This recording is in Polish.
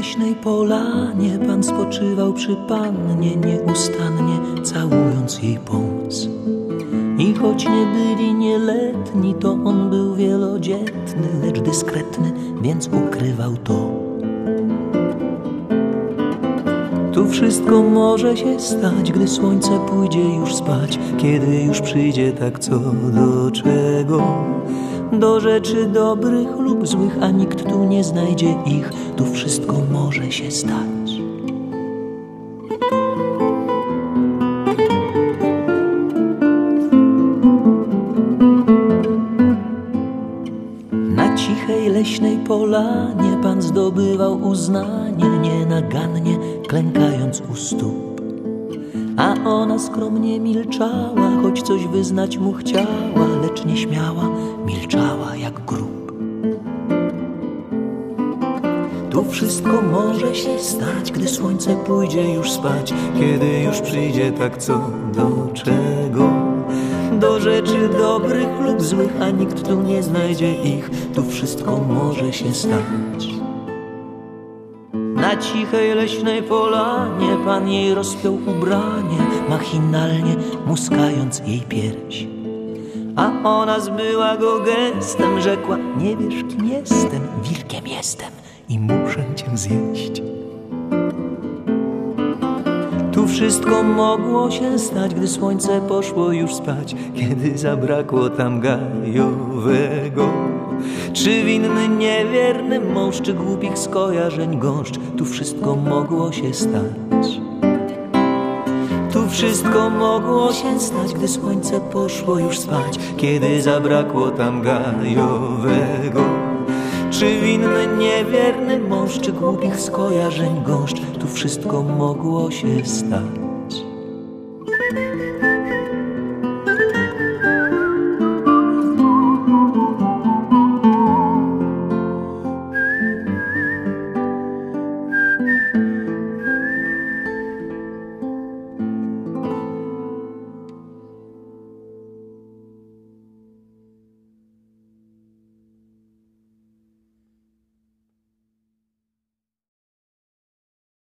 leśnej polanie Pan spoczywał przy pannie nieustannie, całując jej pąs. I choć nie byli nieletni, to on był wielodzietny, lecz dyskretny, więc ukrywał to. Tu wszystko może się stać, gdy słońce pójdzie już spać, kiedy już przyjdzie tak co do czego. Do rzeczy dobrych lub złych, a nikt tu nie znajdzie ich, tu wszystko może się stać. Na cichej leśnej polanie Pan zdobywał uznanie nienagannie, klękając u stóp. A ona skromnie milczała, choć coś wyznać mu chciała, lecz nie śmiała, milczała jak grób. Tu wszystko może się stać, gdy słońce pójdzie już spać, kiedy już przyjdzie tak co do czego. Do rzeczy dobrych lub złych, a nikt tu nie znajdzie ich, tu wszystko może się stać. Na cichej leśnej polanie Pan jej rozpiął ubranie, machinalnie muskając jej pierś. A ona zbyła go gestem, rzekła, nie wiesz kim jestem, wilkiem jestem i muszę cię zjeść. Wszystko mogło się stać, gdy słońce poszło już spać, kiedy zabrakło tam gajowego. Czy winny niewierny mąż, czy głupich skojarzeń gąszcz, tu wszystko mogło się stać. Tu wszystko mogło się stać, gdy słońce poszło już spać, kiedy zabrakło tam gajowego. Czy winny niewierny mąż, czy głupich skojarzeń gąszcz, tu wszystko mogło się stać.